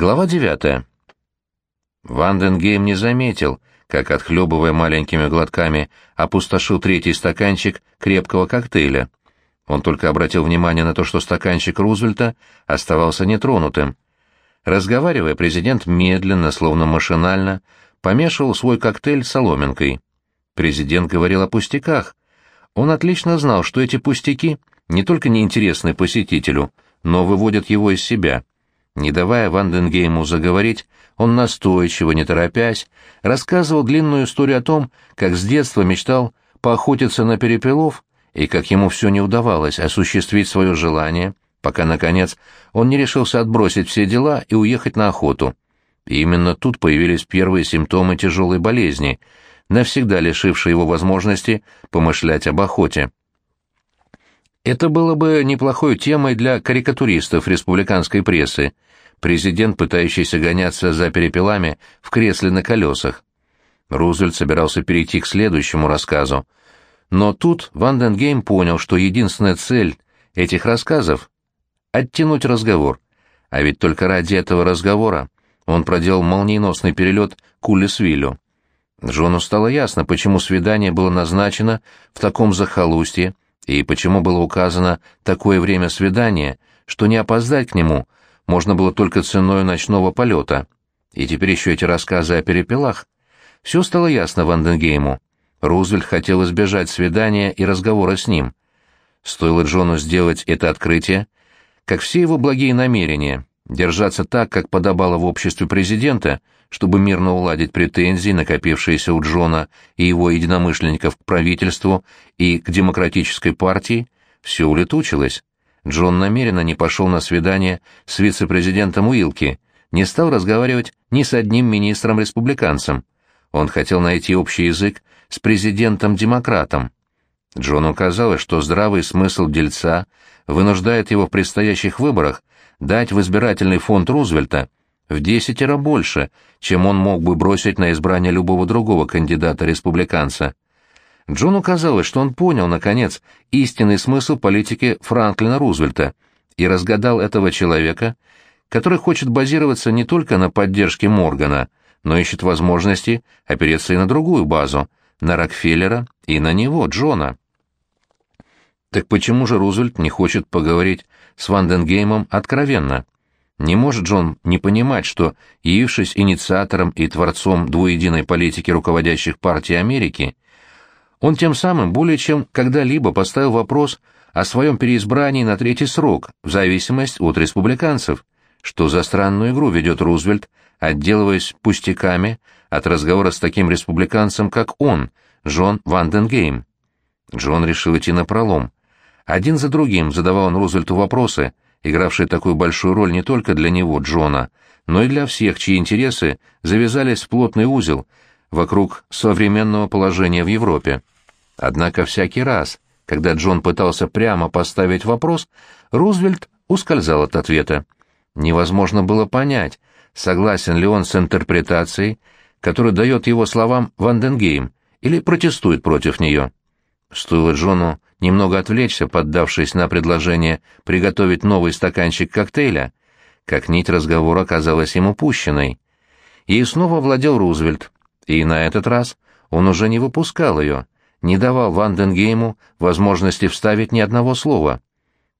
Глава девятая. Ванденгейм не заметил, как, отхлебывая маленькими глотками, опустошил третий стаканчик крепкого коктейля. Он только обратил внимание на то, что стаканчик Рузвельта оставался нетронутым. Разговаривая, президент медленно, словно машинально, помешивал свой коктейль соломинкой. Президент говорил о пустяках. Он отлично знал, что эти пустяки не только неинтересны посетителю, но выводят его из себя. Не давая Ванденгейму заговорить, он настойчиво, не торопясь, рассказывал длинную историю о том, как с детства мечтал поохотиться на перепелов и как ему все не удавалось осуществить свое желание, пока, наконец, он не решился отбросить все дела и уехать на охоту. И именно тут появились первые симптомы тяжелой болезни, навсегда лишившие его возможности помышлять об охоте. Это было бы неплохой темой для карикатуристов республиканской прессы, президент, пытающийся гоняться за перепелами в кресле на колесах. Рузвельт собирался перейти к следующему рассказу. Но тут Ванденгейм понял, что единственная цель этих рассказов — оттянуть разговор. А ведь только ради этого разговора он проделал молниеносный перелет к Уллисвиллю. Джону стало ясно, почему свидание было назначено в таком захолустье, и почему было указано такое время свидания, что не опоздать к нему можно было только ценой ночного полета. И теперь еще эти рассказы о перепелах. Все стало ясно Ванденгейму. Рузвельт хотел избежать свидания и разговора с ним. Стоило Джону сделать это открытие, как все его благие намерения, держаться так, как подобало в обществе президента, чтобы мирно уладить претензии, накопившиеся у Джона и его единомышленников к правительству и к демократической партии, все улетучилось. Джон намеренно не пошел на свидание с вице-президентом Уилки, не стал разговаривать ни с одним министром-республиканцем. Он хотел найти общий язык с президентом-демократом. Джону казалось, что здравый смысл дельца вынуждает его в предстоящих выборах дать в избирательный фонд Рузвельта в десятеро больше, чем он мог бы бросить на избрание любого другого кандидата-республиканца. Джону казалось, что он понял, наконец, истинный смысл политики Франклина Рузвельта и разгадал этого человека, который хочет базироваться не только на поддержке Моргана, но ищет возможности опереться и на другую базу, на Рокфеллера и на него, Джона. Так почему же Рузвельт не хочет поговорить с Ванденгеймом откровенно? Не может Джон не понимать, что, явившись инициатором и творцом двуединой политики руководящих партий Америки, он тем самым более чем когда-либо поставил вопрос о своем переизбрании на третий срок, в зависимости от республиканцев. Что за странную игру ведет Рузвельт, отделываясь пустяками от разговора с таким республиканцем, как он, Джон Ванденгейм? Джон решил идти на пролом. Один за другим задавал он Рузвельту вопросы, игравшие такую большую роль не только для него, Джона, но и для всех, чьи интересы завязались в плотный узел вокруг современного положения в Европе. Однако всякий раз, когда Джон пытался прямо поставить вопрос, Рузвельт ускользал от ответа. Невозможно было понять, согласен ли он с интерпретацией, которую дает его словам Ванденгейм, или протестует против нее. Стоило Джону немного отвлечься, поддавшись на предложение приготовить новый стаканчик коктейля, как нить разговора оказалась ему пущенной. И снова владел Рузвельт, и на этот раз он уже не выпускал ее — не давал Ванденгейму возможности вставить ни одного слова.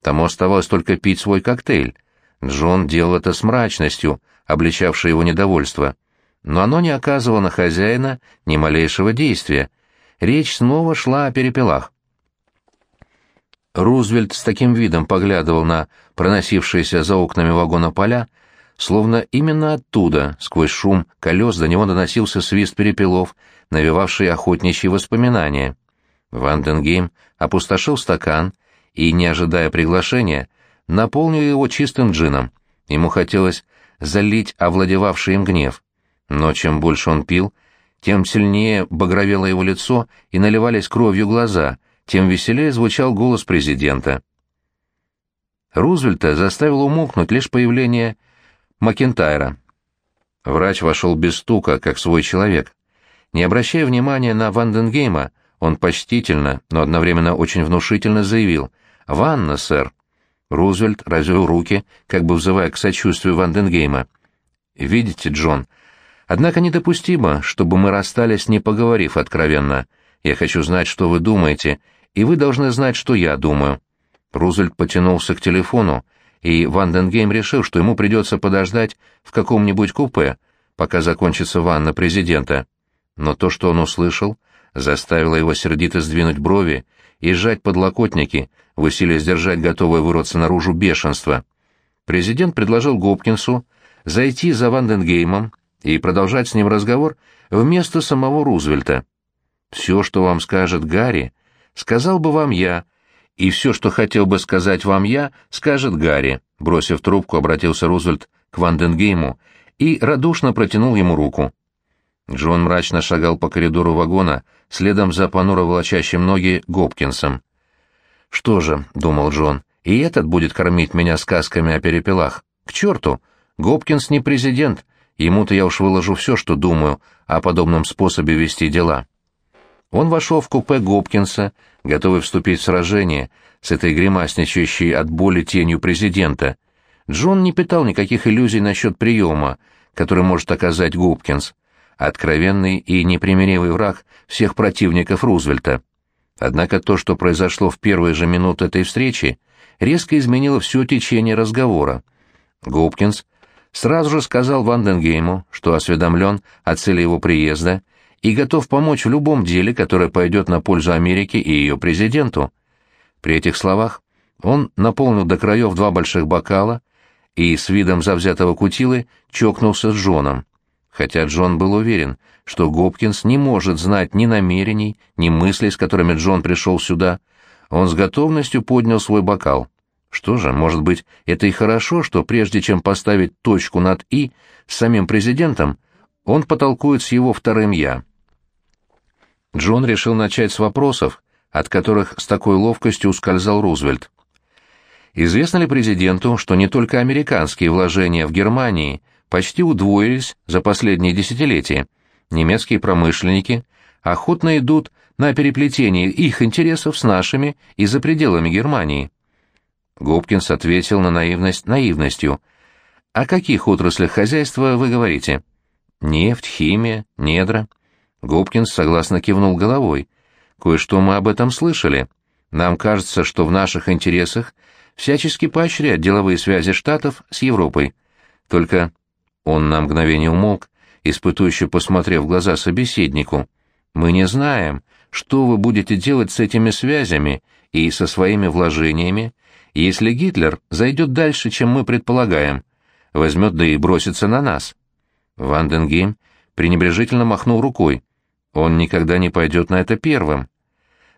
Тому оставалось только пить свой коктейль. Джон делал это с мрачностью, обличавшей его недовольство. Но оно не оказывало на хозяина ни малейшего действия. Речь снова шла о перепелах. Рузвельт с таким видом поглядывал на проносившиеся за окнами вагона поля, словно именно оттуда, сквозь шум колес, до него доносился свист перепелов, навевавший охотничьи воспоминания. Ванденгейм опустошил стакан и, не ожидая приглашения, наполнил его чистым джином. Ему хотелось залить овладевавший им гнев. Но чем больше он пил, тем сильнее багровело его лицо и наливались кровью глаза, тем веселее звучал голос президента. Рузвельта заставил умолкнуть лишь появление Макентайра. Врач вошел без стука, как свой человек. Не обращая внимания на Ванденгейма, он почтительно, но одновременно очень внушительно заявил «Ванна, сэр». Рузвельт развел руки, как бы взывая к сочувствию Ванденгейма. Видите, Джон? Однако недопустимо, чтобы мы расстались, не поговорив откровенно. Я хочу знать, что вы думаете, и вы должны знать, что я думаю». Рузвельт потянулся к телефону, и Ванденгейм решил, что ему придется подождать в каком-нибудь купе, пока закончится ванна президента. Но то, что он услышал, заставило его сердито сдвинуть брови и сжать подлокотники, в усилии сдержать готовое вырваться наружу бешенство. Президент предложил Гопкинсу зайти за Ванденгеймом и продолжать с ним разговор вместо самого Рузвельта. «Все, что вам скажет Гарри, сказал бы вам я, и все, что хотел бы сказать вам я, скажет Гарри», бросив трубку, обратился Рузвельт к Ванденгейму и радушно протянул ему руку. Джон мрачно шагал по коридору вагона, следом за понуро волочащим ноги Гопкинсом. «Что же», — думал Джон, — «и этот будет кормить меня сказками о перепелах. К черту! Гопкинс не президент, ему-то я уж выложу все, что думаю о подобном способе вести дела». Он вошел в купе Гопкинса, готовый вступить в сражение с этой гримасничающей от боли тенью президента. Джон не питал никаких иллюзий насчет приема, который может оказать Гопкинс откровенный и непримиримый враг всех противников Рузвельта. Однако то, что произошло в первые же минуты этой встречи, резко изменило все течение разговора. Гопкинс сразу же сказал Ванденгейму, что осведомлен о цели его приезда и готов помочь в любом деле, которое пойдет на пользу Америке и ее президенту. При этих словах он наполнил до краев два больших бокала и с видом завзятого кутилы чокнулся с Джоном хотя Джон был уверен, что Гопкинс не может знать ни намерений, ни мыслей, с которыми Джон пришел сюда. Он с готовностью поднял свой бокал. Что же, может быть, это и хорошо, что прежде чем поставить точку над «и» с самим президентом, он потолкует с его вторым «я». Джон решил начать с вопросов, от которых с такой ловкостью ускользал Рузвельт. Известно ли президенту, что не только американские вложения в Германии почти удвоились за последние десятилетия. Немецкие промышленники охотно идут на переплетение их интересов с нашими и за пределами Германии. Гопкинс ответил на наивность наивностью. «О каких отраслях хозяйства вы говорите?» «Нефть, химия, недра». Гопкинс согласно кивнул головой. «Кое-что мы об этом слышали. Нам кажется, что в наших интересах всячески поощрять деловые связи Штатов с Европой. Только он на мгновение умолк, испытующе посмотрев в глаза собеседнику. «Мы не знаем, что вы будете делать с этими связями и со своими вложениями, если Гитлер зайдет дальше, чем мы предполагаем, возьмет да и бросится на нас». Ванденгейм пренебрежительно махнул рукой. «Он никогда не пойдет на это первым.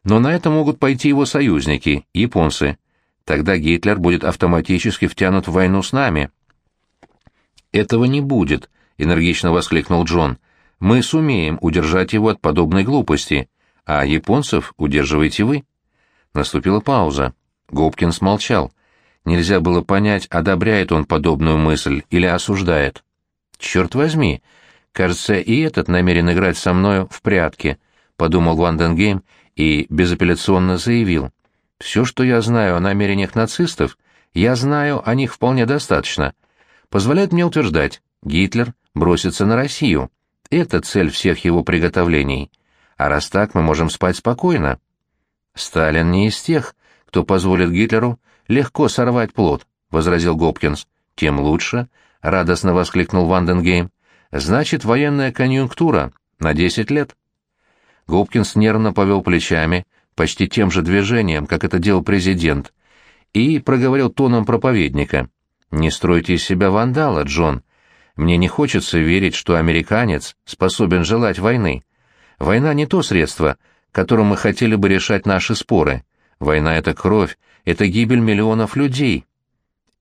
Но на это могут пойти его союзники, японцы. Тогда Гитлер будет автоматически втянут в войну с нами». «Этого не будет», — энергично воскликнул Джон. «Мы сумеем удержать его от подобной глупости, а японцев удерживаете вы». Наступила пауза. Гопкинс молчал. Нельзя было понять, одобряет он подобную мысль или осуждает. «Черт возьми! Кажется, и этот намерен играть со мною в прятки», — подумал Ванденгейм и безапелляционно заявил. «Все, что я знаю о намерениях нацистов, я знаю о них вполне достаточно позволяет мне утверждать, Гитлер бросится на Россию. Это цель всех его приготовлений. А раз так, мы можем спать спокойно. Сталин не из тех, кто позволит Гитлеру легко сорвать плод, — возразил Гопкинс. Тем лучше, — радостно воскликнул Ванденгейм. Значит, военная конъюнктура на десять лет. Гопкинс нервно повел плечами, почти тем же движением, как это делал президент, и проговорил тоном проповедника. «Не стройте из себя вандала, Джон. Мне не хочется верить, что американец способен желать войны. Война не то средство, которым мы хотели бы решать наши споры. Война — это кровь, это гибель миллионов людей.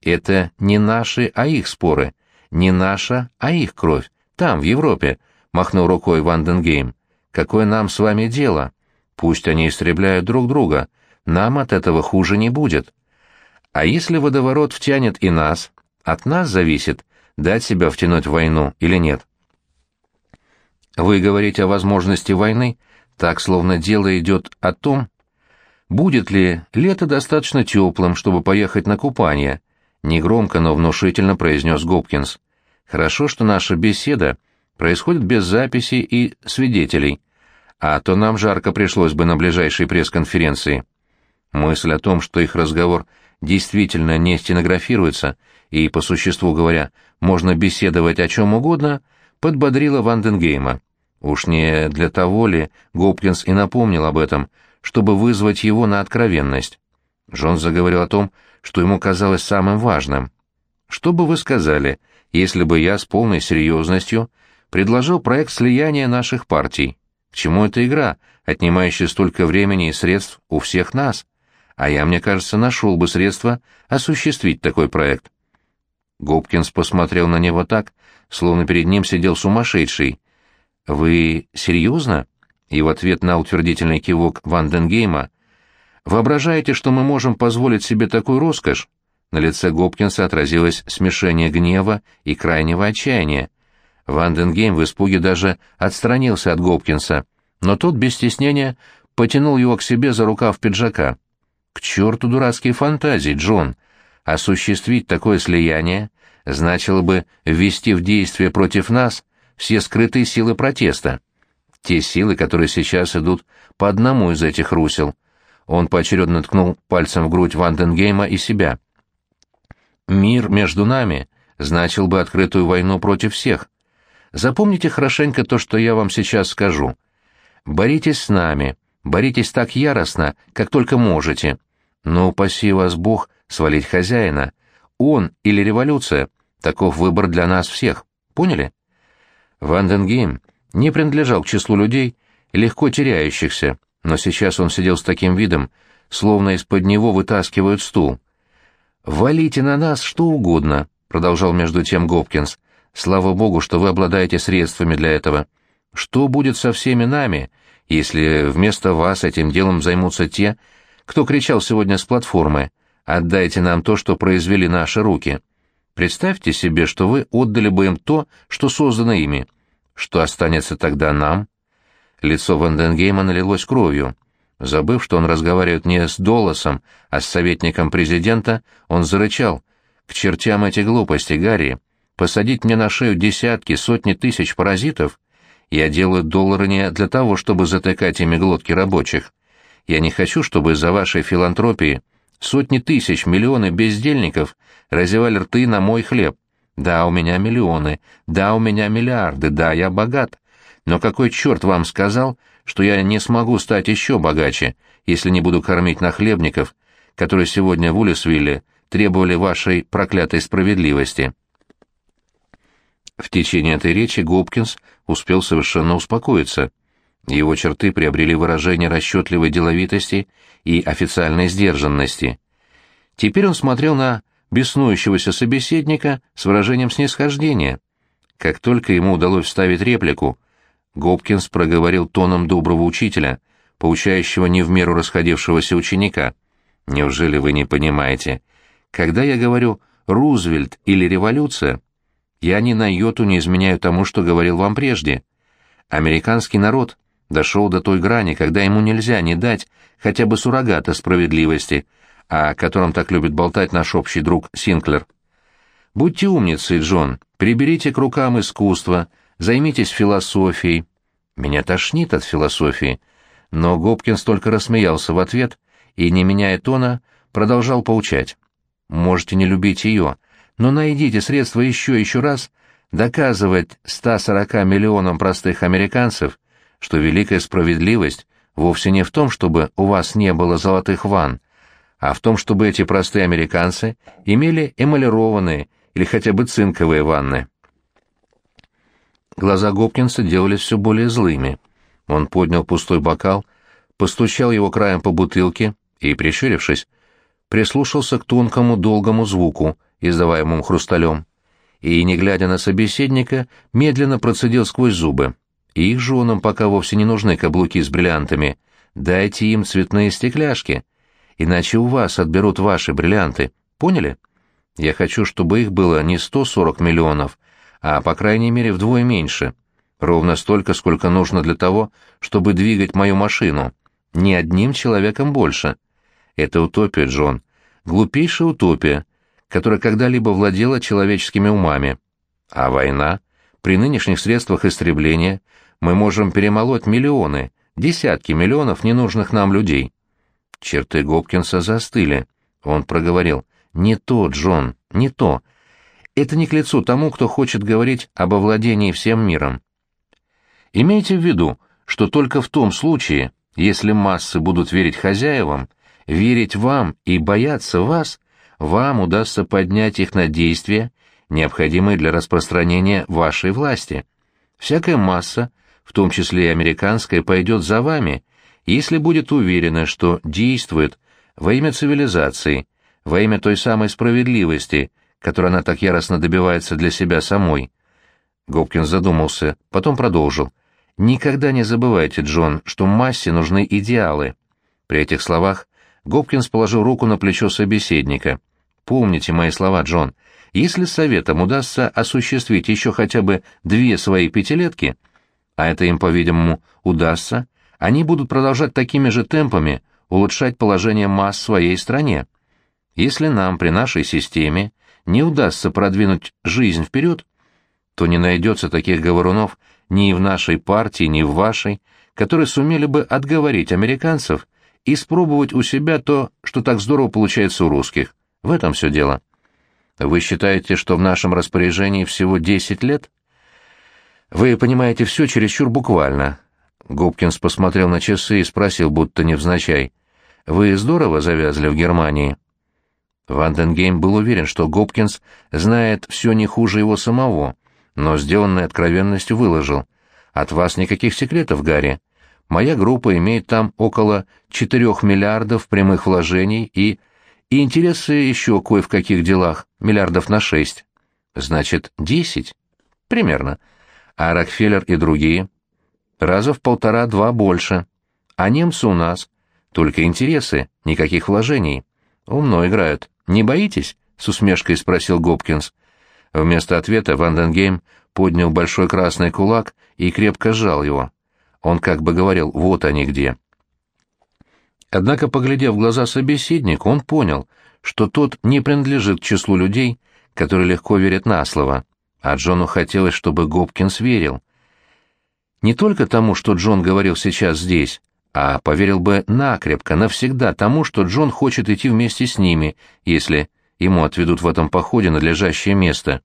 Это не наши, а их споры. Не наша, а их кровь. Там, в Европе», — махнул рукой Ванденгейм. «Какое нам с вами дело? Пусть они истребляют друг друга. Нам от этого хуже не будет». А если водоворот втянет и нас, от нас зависит, дать себя втянуть в войну или нет. Вы говорите о возможности войны, так словно дело идет о том, будет ли лето достаточно теплым, чтобы поехать на купание, негромко, но внушительно произнес Гопкинс. Хорошо, что наша беседа происходит без записи и свидетелей, а то нам жарко пришлось бы на ближайшей пресс-конференции. Мысль о том, что их разговор действительно не стенографируется, и, по существу говоря, можно беседовать о чем угодно, подбодрила Ванденгейма. Уж не для того ли Гопкинс и напомнил об этом, чтобы вызвать его на откровенность. Джон заговорил о том, что ему казалось самым важным. «Что бы вы сказали, если бы я с полной серьезностью предложил проект слияния наших партий? К чему эта игра, отнимающая столько времени и средств у всех нас? А я, мне кажется, нашел бы средства осуществить такой проект». Гопкинс посмотрел на него так, словно перед ним сидел сумасшедший. «Вы серьезно?» И в ответ на утвердительный кивок Ванденгейма «Воображаете, что мы можем позволить себе такую роскошь?» На лице Гопкинса отразилось смешение гнева и крайнего отчаяния. Ванденгейм в испуге даже отстранился от Гопкинса, но тот без стеснения потянул его к себе за рукав пиджака. «К черту дурацкие фантазии, Джон! Осуществить такое слияние значило бы ввести в действие против нас все скрытые силы протеста. Те силы, которые сейчас идут по одному из этих русел. Он поочередно ткнул пальцем в грудь Ванденгейма и себя. Мир между нами значил бы открытую войну против всех. Запомните хорошенько то, что я вам сейчас скажу. Боритесь с нами, боритесь так яростно, как только можете. Но упаси вас Бог свалить хозяина. Он или революция — Таков выбор для нас всех. Поняли? Ванденгейм не принадлежал к числу людей, легко теряющихся, но сейчас он сидел с таким видом, словно из-под него вытаскивают стул. «Валите на нас что угодно», — продолжал между тем Гопкинс. «Слава богу, что вы обладаете средствами для этого. Что будет со всеми нами, если вместо вас этим делом займутся те, кто кричал сегодня с платформы «Отдайте нам то, что произвели наши руки»?» Представьте себе, что вы отдали бы им то, что создано ими. Что останется тогда нам? Лицо Ванденгейма налилось кровью. Забыв, что он разговаривает не с Долосом, а с советником президента, он зарычал. «К чертям эти глупости, Гарри! Посадить мне на шею десятки, сотни тысяч паразитов? Я делаю доллары не для того, чтобы затыкать ими глотки рабочих. Я не хочу, чтобы из-за вашей филантропии Сотни тысяч, миллионы бездельников разевали рты на мой хлеб. Да, у меня миллионы, да, у меня миллиарды, да, я богат. Но какой черт вам сказал, что я не смогу стать еще богаче, если не буду кормить нахлебников, которые сегодня в Улисвилле требовали вашей проклятой справедливости?» В течение этой речи Гопкинс успел совершенно успокоиться. Его черты приобрели выражение расчетливой деловитости и официальной сдержанности. Теперь он смотрел на беснующегося собеседника с выражением снисхождения. Как только ему удалось вставить реплику, Гопкинс проговорил тоном доброго учителя, поучающего не в меру расходившегося ученика. «Неужели вы не понимаете? Когда я говорю «Рузвельт» или «революция», я ни на йоту не изменяю тому, что говорил вам прежде. Американский народ дошел до той грани, когда ему нельзя не дать хотя бы суррогата справедливости, о котором так любит болтать наш общий друг Синклер. Будьте умницей, Джон, приберите к рукам искусство, займитесь философией. Меня тошнит от философии. Но Гопкинс только рассмеялся в ответ и, не меняя тона, продолжал поучать. Можете не любить ее, но найдите средства еще еще раз доказывать 140 миллионам простых американцев, что великая справедливость вовсе не в том, чтобы у вас не было золотых ванн, а в том, чтобы эти простые американцы имели эмалированные или хотя бы цинковые ванны. Глаза Гопкинса делались все более злыми. Он поднял пустой бокал, постучал его краем по бутылке и, прищурившись, прислушался к тонкому долгому звуку, издаваемому хрусталем, и, не глядя на собеседника, медленно процедил сквозь зубы. Их женам пока вовсе не нужны каблуки с бриллиантами. Дайте им цветные стекляшки, иначе у вас отберут ваши бриллианты. Поняли? Я хочу, чтобы их было не 140 миллионов, а, по крайней мере, вдвое меньше. Ровно столько, сколько нужно для того, чтобы двигать мою машину. Ни одним человеком больше. Это утопия, Джон. Глупейшая утопия, которая когда-либо владела человеческими умами. А война? При нынешних средствах истребления мы можем перемолоть миллионы, десятки миллионов ненужных нам людей. Черты Гопкинса застыли. Он проговорил. «Не то, Джон, не то. Это не к лицу тому, кто хочет говорить об овладении всем миром. Имейте в виду, что только в том случае, если массы будут верить хозяевам, верить вам и бояться вас, вам удастся поднять их на действия, необходимые для распространения вашей власти. Всякая масса, в том числе и американская, пойдет за вами, если будет уверена, что действует во имя цивилизации, во имя той самой справедливости, которой она так яростно добивается для себя самой. Гопкинс задумался, потом продолжил. «Никогда не забывайте, Джон, что массе нужны идеалы». При этих словах Гопкинс положил руку на плечо собеседника — Помните мои слова, Джон. Если Советам удастся осуществить еще хотя бы две свои пятилетки, а это им, по-видимому, удастся, они будут продолжать такими же темпами улучшать положение масс в своей стране. Если нам при нашей системе не удастся продвинуть жизнь вперед, то не найдется таких говорунов ни в нашей партии, ни в вашей, которые сумели бы отговорить американцев и спробовать у себя то, что так здорово получается у русских. В этом все дело. Вы считаете, что в нашем распоряжении всего десять лет? Вы понимаете все чересчур буквально. Губкинс посмотрел на часы и спросил, будто невзначай. Вы здорово завязли в Германии? Ванденгейм был уверен, что Гопкинс знает все не хуже его самого, но сделанной откровенностью выложил. «От вас никаких секретов, Гарри. Моя группа имеет там около четырех миллиардов прямых вложений и и интересы еще кое в каких делах, миллиардов на шесть. Значит, десять? Примерно. А Рокфеллер и другие? Раза в полтора-два больше. А немцы у нас? Только интересы, никаких вложений. Умно играют. Не боитесь? С усмешкой спросил Гопкинс. Вместо ответа Ванденгейм поднял большой красный кулак и крепко сжал его. Он как бы говорил «вот они где». Однако, поглядев в глаза собеседнику, он понял, что тот не принадлежит к числу людей, которые легко верят на слово, а Джону хотелось, чтобы Гопкинс верил. Не только тому, что Джон говорил сейчас здесь, а поверил бы накрепко, навсегда тому, что Джон хочет идти вместе с ними, если ему отведут в этом походе надлежащее место.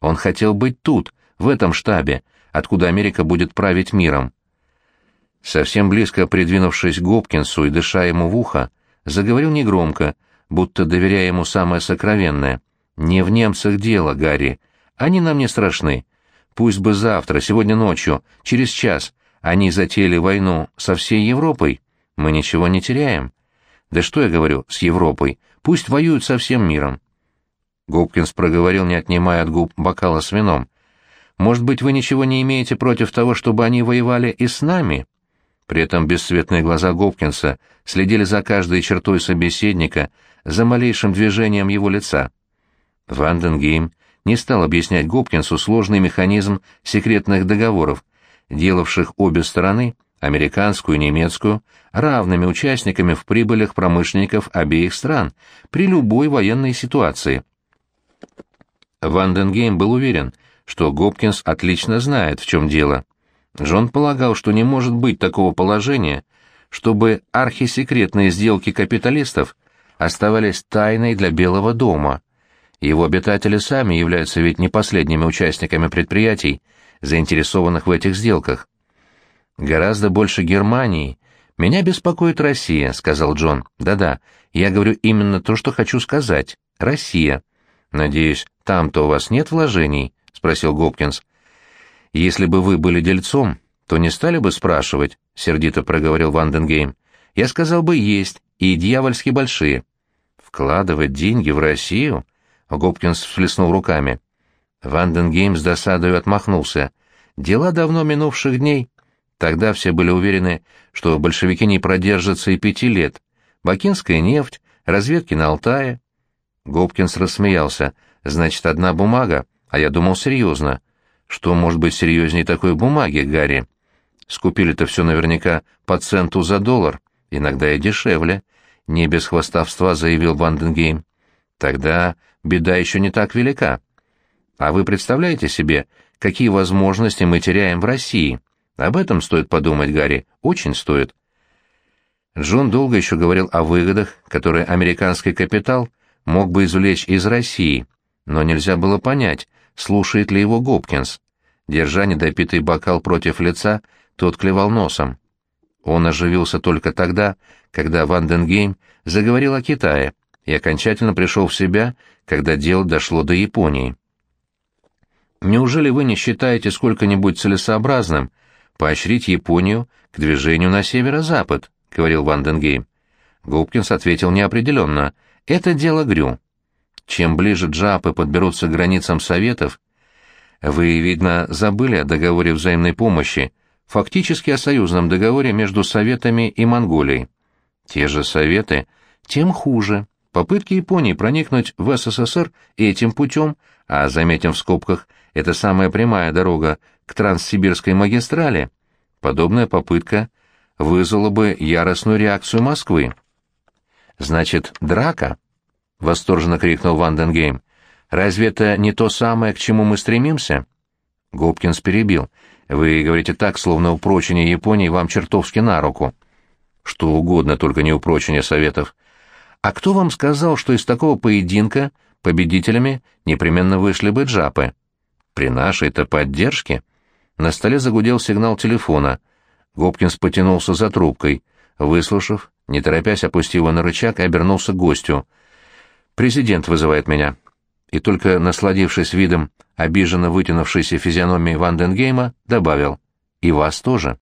Он хотел быть тут, в этом штабе, откуда Америка будет править миром. Совсем близко придвинувшись к Гопкинсу и дыша ему в ухо, заговорил негромко, будто доверяя ему самое сокровенное. «Не в немцах дело, Гарри. Они нам не страшны. Пусть бы завтра, сегодня ночью, через час, они затеяли войну со всей Европой. Мы ничего не теряем. Да что я говорю, с Европой? Пусть воюют со всем миром». Гопкинс проговорил, не отнимая от губ бокала с вином. «Может быть, вы ничего не имеете против того, чтобы они воевали и с нами?» При этом бесцветные глаза Гопкинса следили за каждой чертой собеседника, за малейшим движением его лица. Ванденгейм не стал объяснять Гопкинсу сложный механизм секретных договоров, делавших обе стороны, американскую и немецкую, равными участниками в прибылях промышленников обеих стран при любой военной ситуации. Ванденгейм был уверен, что Гопкинс отлично знает, в чем дело. Джон полагал, что не может быть такого положения, чтобы архисекретные сделки капиталистов оставались тайной для Белого дома. Его обитатели сами являются ведь не последними участниками предприятий, заинтересованных в этих сделках. «Гораздо больше Германии. Меня беспокоит Россия», — сказал Джон. «Да-да, я говорю именно то, что хочу сказать. Россия. Надеюсь, там-то у вас нет вложений?» — спросил Гопкинс. «Если бы вы были дельцом, то не стали бы спрашивать», — сердито проговорил Ванденгейм. «Я сказал бы есть, и дьявольски большие». «Вкладывать деньги в Россию?» — Гопкинс всплеснул руками. Ванденгейм с досадою отмахнулся. «Дела давно минувших дней. Тогда все были уверены, что большевики не продержатся и пяти лет. Бакинская нефть, разведки на Алтае». Гопкинс рассмеялся. «Значит, одна бумага, а я думал серьезно. Что может быть серьезнее такой бумаги, Гарри? Скупили-то все наверняка по центу за доллар, иногда и дешевле. Не без хвастовства заявил Ванденгейм. Тогда беда еще не так велика. А вы представляете себе, какие возможности мы теряем в России? Об этом стоит подумать, Гарри, очень стоит. Джон долго еще говорил о выгодах, которые американский капитал мог бы извлечь из России, но нельзя было понять, слушает ли его Гопкинс. Держа недопитый бокал против лица, тот клевал носом. Он оживился только тогда, когда Ванденгейм заговорил о Китае и окончательно пришел в себя, когда дело дошло до Японии. Неужели вы не считаете сколько-нибудь целесообразным поощрить Японию к движению на северо-запад? — говорил Ванденгейм. Гопкинс ответил неопределенно. «Это дело Грю. Чем ближе джапы подберутся к границам Советов, вы, видно, забыли о договоре взаимной помощи, фактически о союзном договоре между Советами и Монголией. Те же Советы, тем хуже. Попытки Японии проникнуть в СССР этим путем, а, заметим в скобках, это самая прямая дорога к Транссибирской магистрали, подобная попытка вызвала бы яростную реакцию Москвы. «Значит, драка?» — восторженно крикнул Ванденгейм. «Разве это не то самое, к чему мы стремимся?» Губкинс перебил. «Вы говорите так, словно упрочение Японии вам чертовски на руку». «Что угодно, только не упрочение Советов». «А кто вам сказал, что из такого поединка победителями непременно вышли бы джапы?» «При нашей-то поддержке?» На столе загудел сигнал телефона — Гопкинс потянулся за трубкой. Выслушав, не торопясь, опустил его на рычаг и обернулся к гостю. «Президент вызывает меня». И только насладившись видом обиженно вытянувшейся физиономии Ванденгейма, добавил «И вас тоже».